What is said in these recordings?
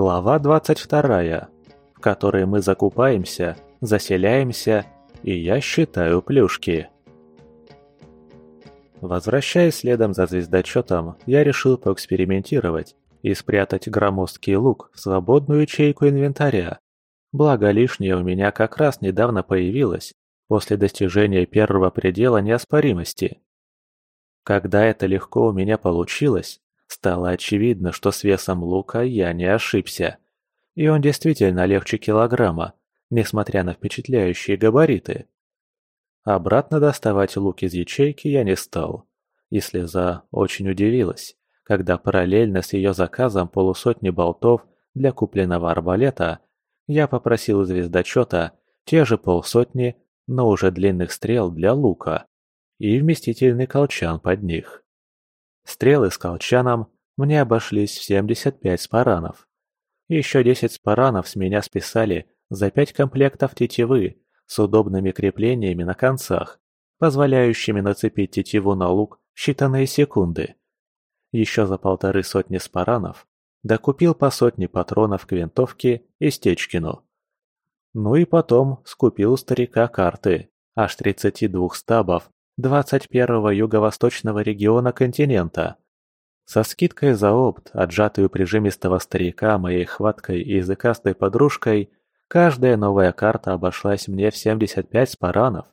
Глава 22, в которой мы закупаемся, заселяемся, и я считаю плюшки. Возвращаясь следом за звездочетом, я решил поэкспериментировать и спрятать громоздкий лук в свободную ячейку инвентаря. Благо лишнее у меня как раз недавно появилось, после достижения первого предела неоспоримости. Когда это легко у меня получилось, стало очевидно, что с весом лука я не ошибся. И он действительно легче килограмма, несмотря на впечатляющие габариты. Обратно доставать лук из ячейки я не стал. И слеза очень удивилась, когда параллельно с ее заказом полусотни болтов для купленного арбалета я попросил звездочета те же полсотни, но уже длинных стрел для лука и вместительный колчан под них. Стрелы с колчаном мне обошлись в 75 спаранов. Еще 10 спаранов с меня списали за 5 комплектов тетивы с удобными креплениями на концах, позволяющими нацепить тетиву на лук в считанные секунды. Еще за полторы сотни спаранов докупил по сотне патронов к винтовке и Стечкину. Ну и потом скупил у старика карты, аж 32 стабов 21-го юго-восточного региона континента. Со скидкой за опт, отжатую прижимистого старика моей хваткой и языкастой подружкой, каждая новая карта обошлась мне в 75 спаранов.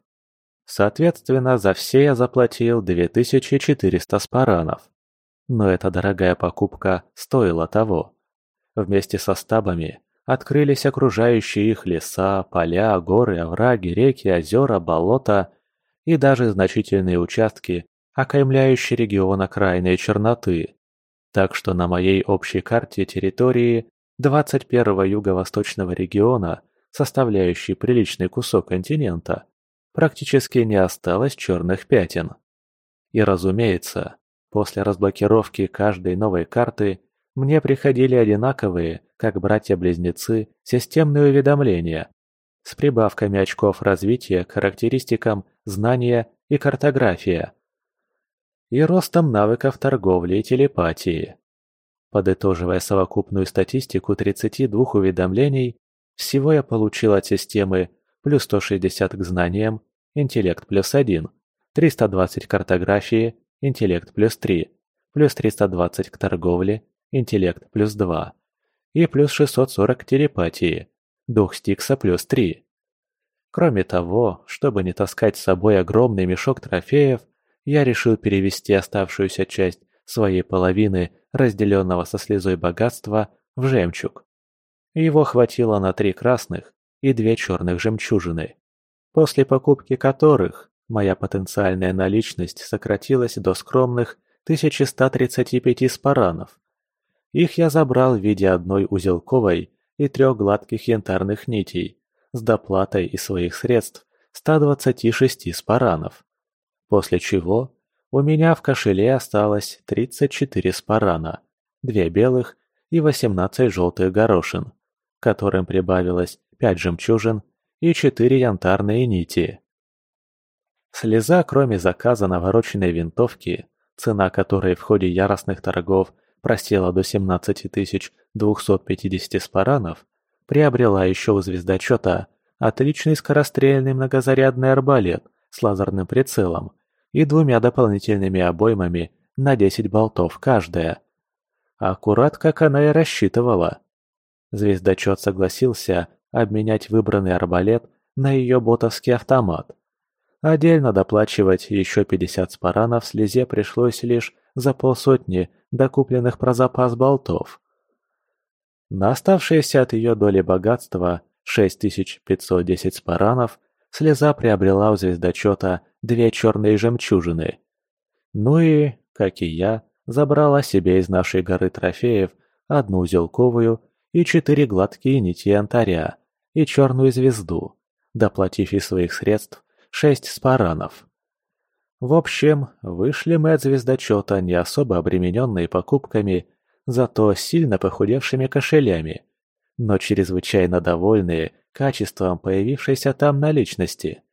Соответственно, за все я заплатил 2400 спаранов. Но эта дорогая покупка стоила того. Вместе со стабами открылись окружающие их леса, поля, горы, овраги, реки, озера, болота и даже значительные участки, окаймляющие регион окраинной черноты. Так что на моей общей карте территории 21-го юго-восточного региона, составляющей приличный кусок континента, практически не осталось черных пятен. И разумеется, после разблокировки каждой новой карты мне приходили одинаковые, как братья-близнецы, системные уведомления с прибавками очков развития к характеристикам знания и картография. И ростом навыков торговли и телепатии. Подытоживая совокупную статистику 32 уведомлений, всего я получил от системы плюс 160 к знаниям, интеллект плюс 1, 320 к картографии, интеллект плюс 3, плюс 320 к торговле, интеллект плюс 2 и плюс 640 к телепатии, дух Стикса плюс 3. Кроме того, чтобы не таскать с собой огромный мешок трофеев, я решил перевести оставшуюся часть своей половины, разделенного со слезой богатства, в жемчуг. Его хватило на три красных и две черных жемчужины, после покупки которых моя потенциальная наличность сократилась до скромных 1135 спаранов. Их я забрал в виде одной узелковой и трех гладких янтарных нитей с доплатой из своих средств 126 спаранов. После чего у меня в кошеле осталось 34 спарана, две белых и 18 желтых горошин, которым прибавилось 5 жемчужин и 4 янтарные нити. Слеза, кроме заказа навороченной винтовки, цена которой в ходе яростных торгов просела до 17 250 спаранов, приобрела еще у звездочета отличный скорострельный многозарядный арбалет с лазерным прицелом и двумя дополнительными обоймами на 10 болтов каждая. Аккурат, как она и рассчитывала. Звездочет согласился обменять выбранный арбалет на ее ботовский автомат. Отдельно доплачивать еще 50 спаранов слезе пришлось лишь за полсотни докупленных про запас болтов. На оставшиеся от ее доли богатства 6510 спаранов слеза приобрела у звездочета две черные жемчужины. Ну и, как и я, забрала себе из нашей горы трофеев одну узелковую и четыре гладкие нити янтаря и черную звезду, доплатив из своих средств шесть спаранов. В общем, вышли мы от звездочета не особо обремененные покупками, зато сильно похудевшими кошелями, но чрезвычайно довольные качеством появившейся там наличности.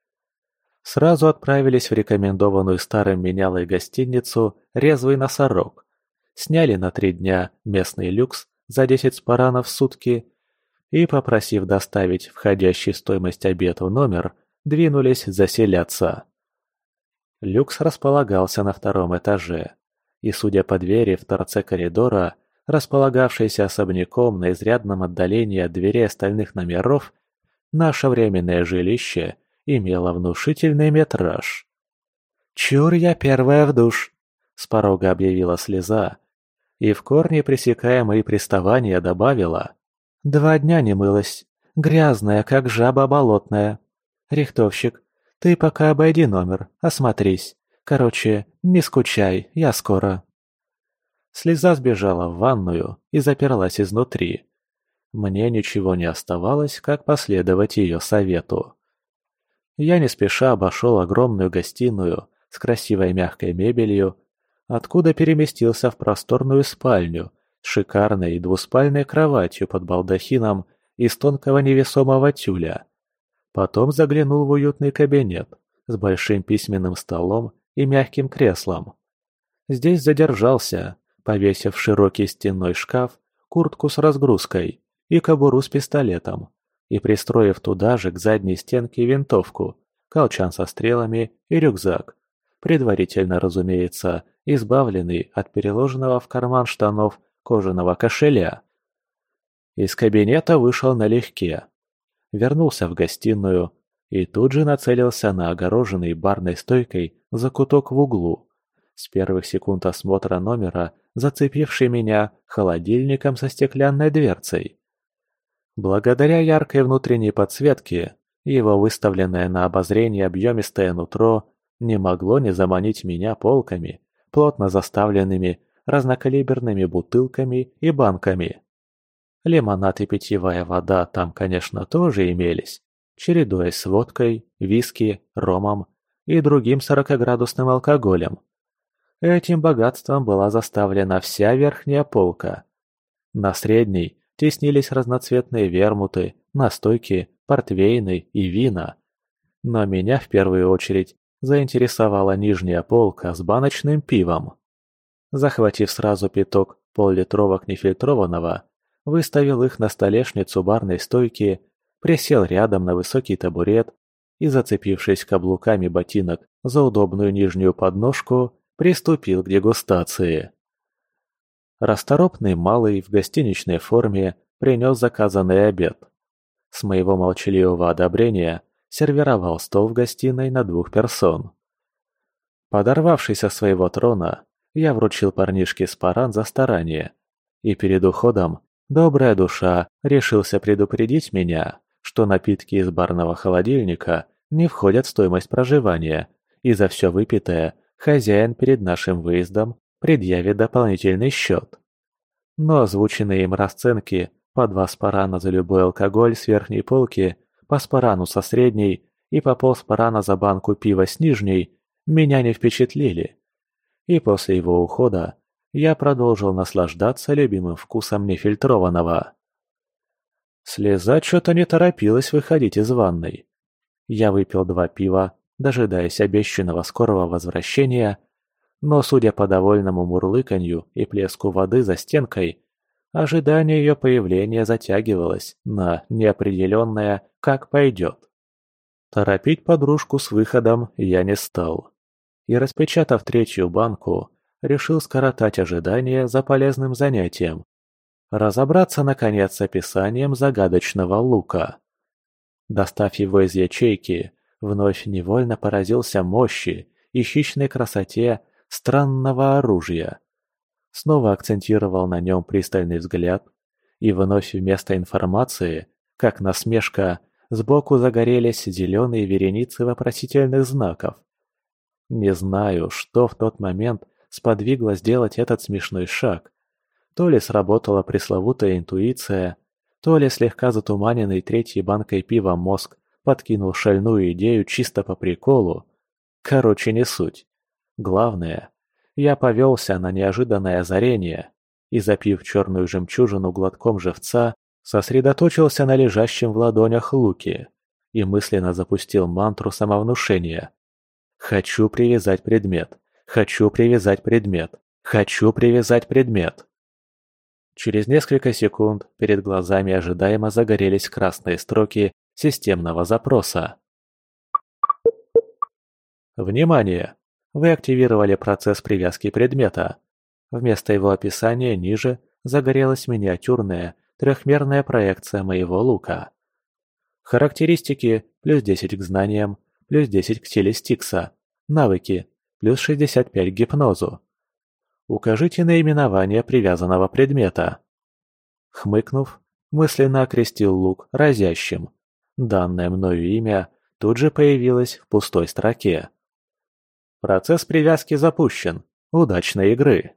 Сразу отправились в рекомендованную старым менялой гостиницу «Резвый носорог». Сняли на три дня местный люкс за 10 спаранов в сутки и, попросив доставить входящий стоимость обед в номер, двинулись заселяться. Люкс располагался на втором этаже, и, судя по двери в торце коридора, располагавшейся особняком на изрядном отдалении от дверей остальных номеров, наше временное жилище имело внушительный метраж. «Чур я первая в душ!» — с порога объявила слеза, и в корне пресекая мои приставания добавила. «Два дня не мылась, грязная, как жаба болотная. Рихтовщик, ты пока обойди номер, осмотрись. Короче, не скучай, я скоро». Слеза сбежала в ванную и заперлась изнутри. Мне ничего не оставалось, как последовать ее совету. Я не спеша обошел огромную гостиную с красивой мягкой мебелью, откуда переместился в просторную спальню с шикарной двуспальной кроватью под балдахином из тонкого невесомого тюля. Потом заглянул в уютный кабинет с большим письменным столом и мягким креслом. Здесь задержался, повесив широкий стенной шкаф куртку с разгрузкой и кобуру с пистолетом, и пристроив туда же к задней стенке винтовку, колчан со стрелами и рюкзак, предварительно, разумеется, избавленный от переложенного в карман штанов кожаного кошеля. Из кабинета вышел налегке, вернулся в гостиную и тут же нацелился на огороженный барной стойкой закуток в углу, с первых секунд осмотра номера зацепивший меня холодильником со стеклянной дверцей. Благодаря яркой внутренней подсветке, его выставленное на обозрение объемистое нутро не могло не заманить меня полками, плотно заставленными разнокалиберными бутылками и банками. Лимонад и питьевая вода там, конечно, тоже имелись, чередуясь с водкой, виски, ромом и другим сорокоградусным алкоголем. Этим богатством была заставлена вся верхняя полка. На средней теснились разноцветные вермуты, настойки, портвейны и вина. Но меня в первую очередь заинтересовала нижняя полка с баночным пивом. Захватив сразу пяток поллитровок нефильтрованного, выставил их на столешницу барной стойки присел рядом на высокий табурет и, зацепившись каблуками ботинок за удобную нижнюю подножку, приступил к дегустации. Расторопный малый в гостиничной форме принес заказанный обед. С моего молчаливого одобрения сервировал стол в гостиной на двух персон. Подорвавшись со своего трона, я вручил парнишке спаран за старание, и перед уходом добрая душа решился предупредить меня, что напитки из барного холодильника не входят в стоимость проживания, и за все выпитое хозяин перед нашим выездом предъявит дополнительный счет. Но озвученные им расценки по два спарана за любой алкоголь с верхней полки, по спарану со средней и по полспарана за банку пива с нижней меня не впечатлили. И после его ухода я продолжил наслаждаться любимым вкусом нефильтрованного. Слеза что-то не торопилась выходить из ванной. Я выпил два пива, дожидаясь обещанного скорого возвращения, но, судя по довольному мурлыканью и плеску воды за стенкой, ожидание ее появления затягивалось на неопределенное «как пойдет». Торопить подружку с выходом я не стал. И, распечатав третью банку, решил скоротать ожидание за полезным занятием разобраться, наконец, с описанием загадочного лука. Достав его из ячейки, вновь невольно поразился мощи и хищной красоте странного оружия. Снова акцентировал на нем пристальный взгляд, и вновь вместо информации, как насмешка, сбоку загорелись зеленые вереницы вопросительных знаков. Не знаю, что в тот момент сподвигло сделать этот смешной шаг, то ли сработала пресловутая интуиция, то ли слегка затуманенный третьей банкой пива мозг подкинул шальную идею чисто по приколу. Короче, не суть. Главное, я повелся на неожиданное озарение и, запив черную жемчужину глотком живца, сосредоточился на лежащем в ладонях луке и мысленно запустил мантру самовнушения. «Хочу привязать предмет! Хочу привязать предмет! Хочу привязать предмет!» Через несколько секунд перед глазами ожидаемо загорелись красные строки системного запроса. Внимание! Вы активировали процесс привязки предмета. Вместо его описания ниже загорелась миниатюрная трехмерная проекция моего лука. Характеристики – плюс 10 к знаниям, плюс 10 к силе Стикса. Навыки – плюс 65 к гипнозу. Укажите наименование привязанного предмета. Хмыкнув, мысленно окрестил лук разящим. Данное мною имя тут же появилось в пустой строке. Процесс привязки запущен. Удачной игры!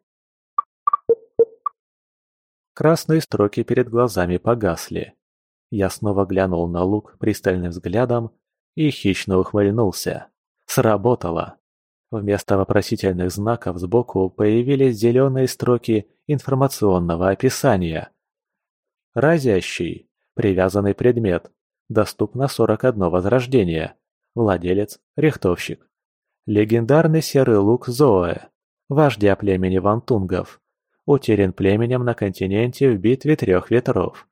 Красные строки перед глазами погасли. Я снова глянул на лук пристальным взглядом и хищно ухмыльнулся. Сработало. Вместо вопросительных знаков сбоку появились зеленые строки информационного описания. Разящий. Привязанный предмет. Доступно 41 возрождение. Владелец – рихтовщик. Легендарный серый лук Зоэ. Вождя племени Вантунгов. Утерян племенем на континенте в битве трех ветров.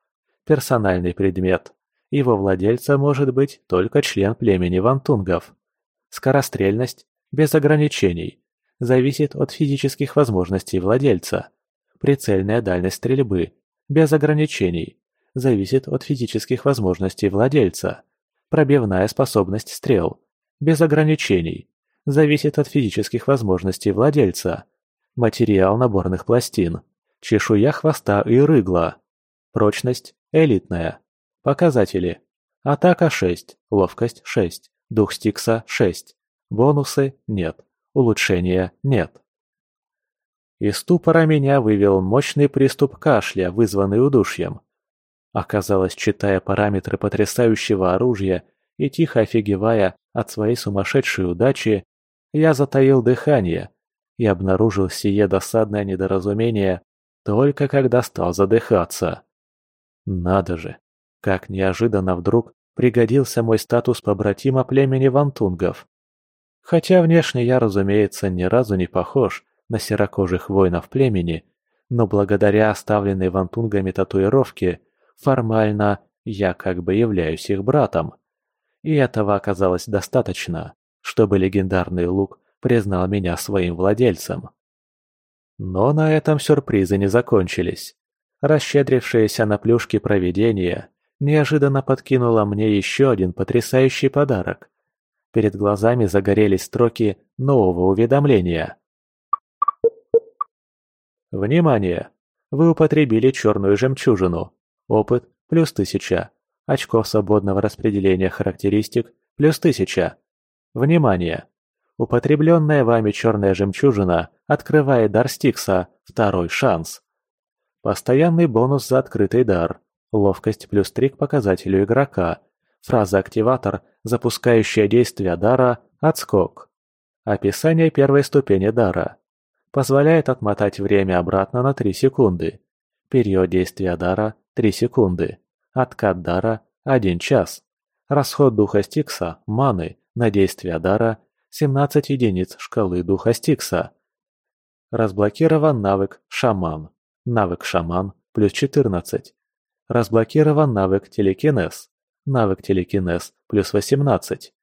Персональный предмет. Его владельца может быть только член племени Вантунгов. Скорострельность без ограничений. Зависит от физических возможностей владельца. Прицельная дальность стрельбы. Без ограничений. Зависит от физических возможностей владельца. Пробивная способность стрел. Без ограничений. Зависит от физических возможностей владельца. Материал наборных пластин. Чешуя хвоста и рыгла. Прочность – элитная. Показатели. Атака 6, ловкость 6, дух стикса 6, Бонусы – нет. Улучшения – нет. Из ступора меня вывел мощный приступ кашля, вызванный удушьем. Оказалось, читая параметры потрясающего оружия и тихо офигевая от своей сумасшедшей удачи, я затаил дыхание и обнаружил сие досадное недоразумение только когда стал задыхаться. Надо же, как неожиданно вдруг пригодился мой статус побратима племени вантунгов. Хотя внешне я, разумеется, ни разу не похож на серокожих воинов племени, но благодаря оставленной вантунгами татуировке, формально я как бы являюсь их братом. И этого оказалось достаточно, чтобы легендарный лук признал меня своим владельцем. Но на этом сюрпризы не закончились. Расщедрившееся на плюшки провидение неожиданно подкинуло мне еще один потрясающий подарок. Перед глазами загорелись строки нового уведомления. Внимание! Вы употребили черную жемчужину. Опыт – плюс 1000. Очков свободного распределения характеристик – плюс 1000. Внимание! Употребленная вами черная жемчужина открывает дар Стикса «Второй шанс». Постоянный бонус за открытый дар. Ловкость плюс 3 к показателю игрока – Фраза-активатор, запускающая действие дара «Отскок». Описание первой ступени дара. Позволяет отмотать время обратно на 3 секунды. Период действия дара – 3 секунды. Откат дара – 1 час. Расход духа Стикса, маны, на действие дара – 17 единиц шкалы духа Стикса. Разблокирован навык «Шаман». Навык «Шаман» плюс 14. Разблокирован навык «Телекинез». Навык телекинез плюс 18.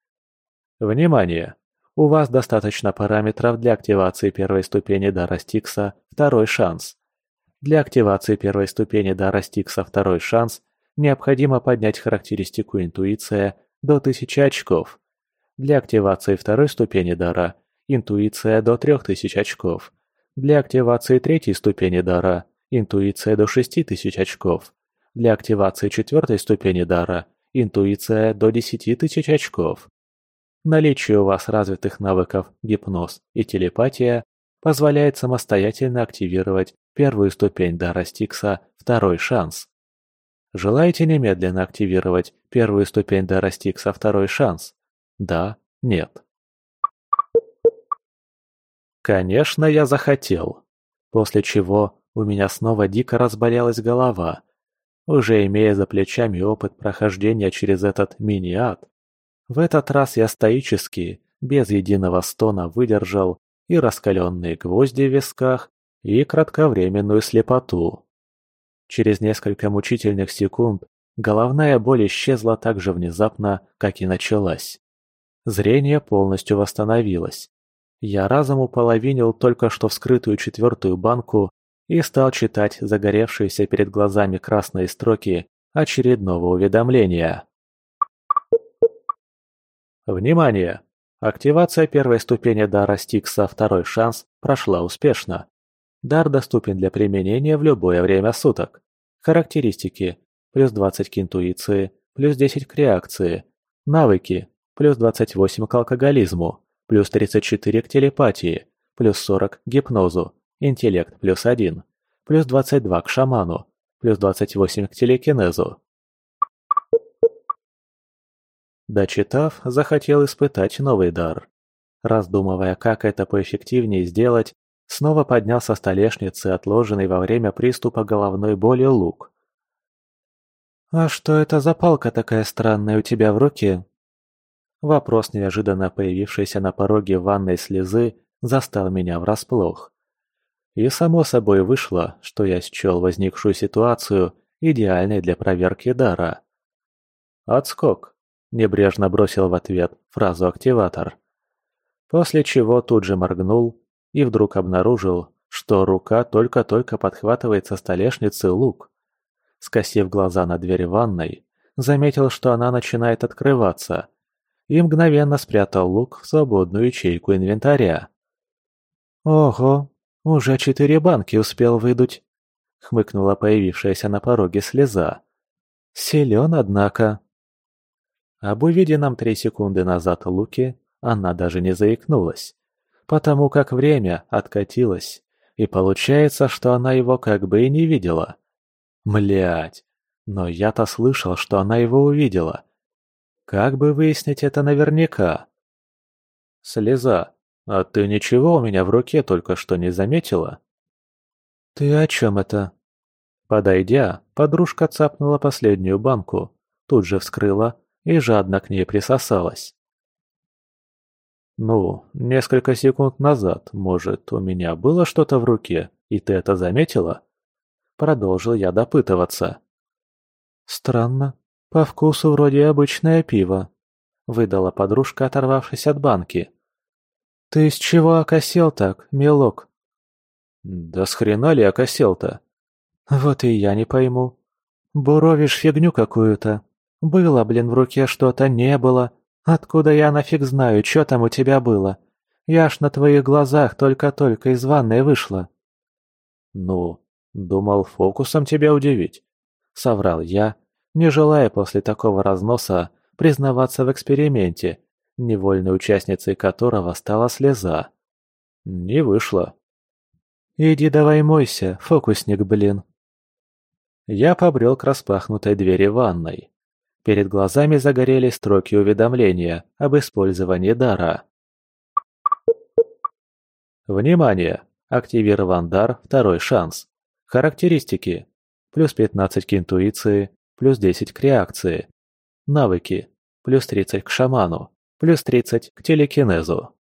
Внимание! У вас достаточно параметров для активации первой ступени дара Стикса «Второй шанс». Для активации первой ступени дара Стикса «Второй шанс» необходимо поднять характеристику «Интуиция» до 1000 очков. Для активации второй ступени дара «Интуиция» до 3000 очков. Для активации третьей ступени дара «Интуиция» до 6000 очков. Для активации четвертой ступени дара интуиция до 10 тысяч очков. Наличие у вас развитых навыков гипноз и телепатия позволяет самостоятельно активировать первую ступень дара Стикса «Второй шанс». Желаете немедленно активировать первую ступень дара Стикса «Второй шанс»? Да, нет. Конечно, я захотел. После чего у меня снова дико разболелась голова, уже имея за плечами опыт прохождения через этот мини-ад. В этот раз я стоически, без единого стона выдержал и раскаленные гвозди в висках, и кратковременную слепоту. Через несколько мучительных секунд головная боль исчезла так же внезапно, как и началась. Зрение полностью восстановилось. Я разом уполовинил только что вскрытую четвертую банку и стал читать загоревшиеся перед глазами красные строки очередного уведомления. Внимание! Активация первой ступени дара Стикса «Второй шанс» прошла успешно. Дар доступен для применения в любое время суток. Характеристики. Плюс 20 к интуиции, плюс 10 к реакции. Навыки. Плюс 28 к алкоголизму, плюс 34 к телепатии, плюс 40 к гипнозу, интеллект плюс 1, плюс 22 к шаману, плюс 28 к телекинезу. Дочитав, захотел испытать новый дар. Раздумывая, как это поэффективнее сделать, снова поднял со столешницы отложенный во время приступа головной боли лук. «А что это за палка такая странная у тебя в руке?» Вопрос, неожиданно появившийся на пороге ванной слезы, застал меня врасплох. И само собой вышло, что я счел возникшую ситуацию идеальной для проверки дара. «Отскок», — небрежно бросил в ответ фразу «активатор». После чего тут же моргнул и вдруг обнаружил, что рука только-только подхватывает со столешницы лук. Скосив глаза на дверь ванной, заметил, что она начинает открываться, и мгновенно спрятал лук в свободную ячейку инвентаря. «Ого, уже четыре банки успел выдуть», — хмыкнула появившаяся на пороге слеза. «Силен, однако». Об увиденном три секунды назад луке она даже не заикнулась потому как время откатилось, и получается, что она его как бы и не видела. Млять, но я-то слышал, что она его увидела. Как бы выяснить это наверняка? Слеза, а ты ничего у меня в руке только что не заметила? Ты о чем это? Подойдя, подружка цапнула последнюю банку, тут же вскрыла и жадно к ней присосалась. «Ну, несколько секунд назад, может, у меня было что-то в руке, и ты это заметила?» Продолжил я допытываться. «Странно. По вкусу вроде обычное пиво», — выдала подружка, оторвавшись от банки. «Ты с чего окосел так, мелок?» «Да с хрена ли окосел-то?» «Вот и я не пойму. Буровишь фигню какую-то. Было, блин, в руке что-то, не было. Откуда я нафиг знаю, что там у тебя было? Я ж на твоих глазах только-только из ванной вышла. Ну, думал фокусом тебя удивить. Соврал я, не желая после такого разноса признаваться в эксперименте, невольной участницей которого стала слеза. Не вышло. «Иди давай мойся, фокусник, блин!» Я побрел к распахнутой двери ванной. Перед глазами загорелись строки уведомления об использовании дара. Внимание! Активирован дар «Второй шанс». Характеристики. Плюс 15 к интуиции, плюс 10 к реакции. Навыки. Плюс 30 к шаману, плюс 30 к телекинезу.